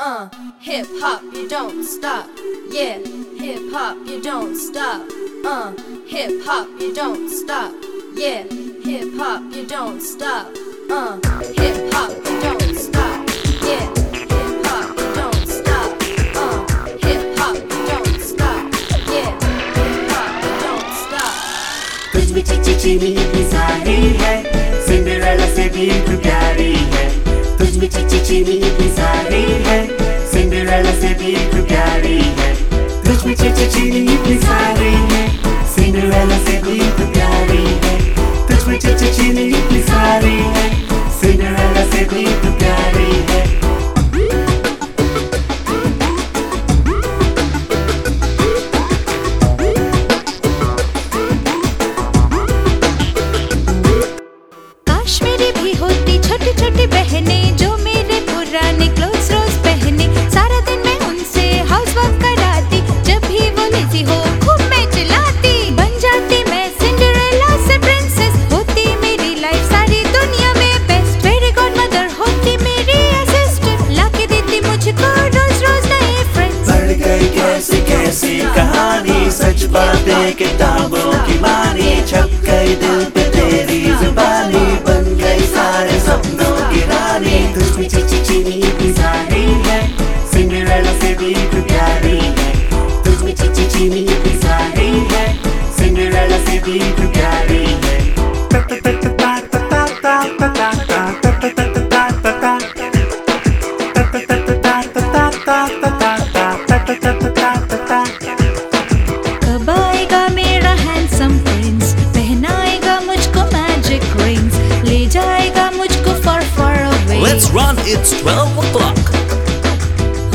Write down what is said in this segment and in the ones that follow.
Uh, hip hop, you don't stop. Yeah, hip hop, you don't stop. Uh, hip hop, you don't stop. Yeah, hip hop, you don't stop. Uh, hip hop, you don't stop. Yeah, hip hop, you don't stop. Uh, hip hop, you don't stop. Yeah, hip hop, you don't stop. तुझ में चिची चीनी इतनी सारी है Cinderella से भी तू प्यारी है तुझ में चिची चीनी इतनी सारी है be किताबों की मानी छप गई दिल पे तेरी जुबानी, बन गई सारे सपनों की रानी। तुझ में चिची चीनी इतनी सारी है सिंडरेला से भी Let's run, it's 12 o'clock.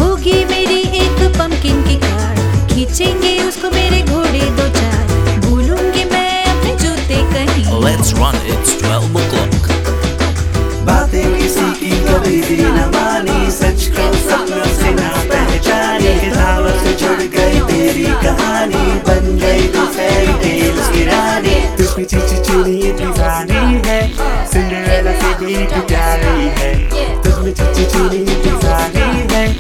होगी मेरी एक पंपकिन की कार। खींचेंगे उसको मेरे घोड़े दो चार। भूलूँगी मैं अपने जूते कहीं। Let's run, it's 12 o'clock. बातें किसी की कभी भी न मानी। सच को सपनों से ना पहचानी। किताबों से जुड़ गई तेरी कहानी। बन गई तू फेरी टेल्स की रानी। तुझ में चिची इतनी सारी है। सिंडरेला से भी तू प्यारी है। me touchy chili, it's a heathen.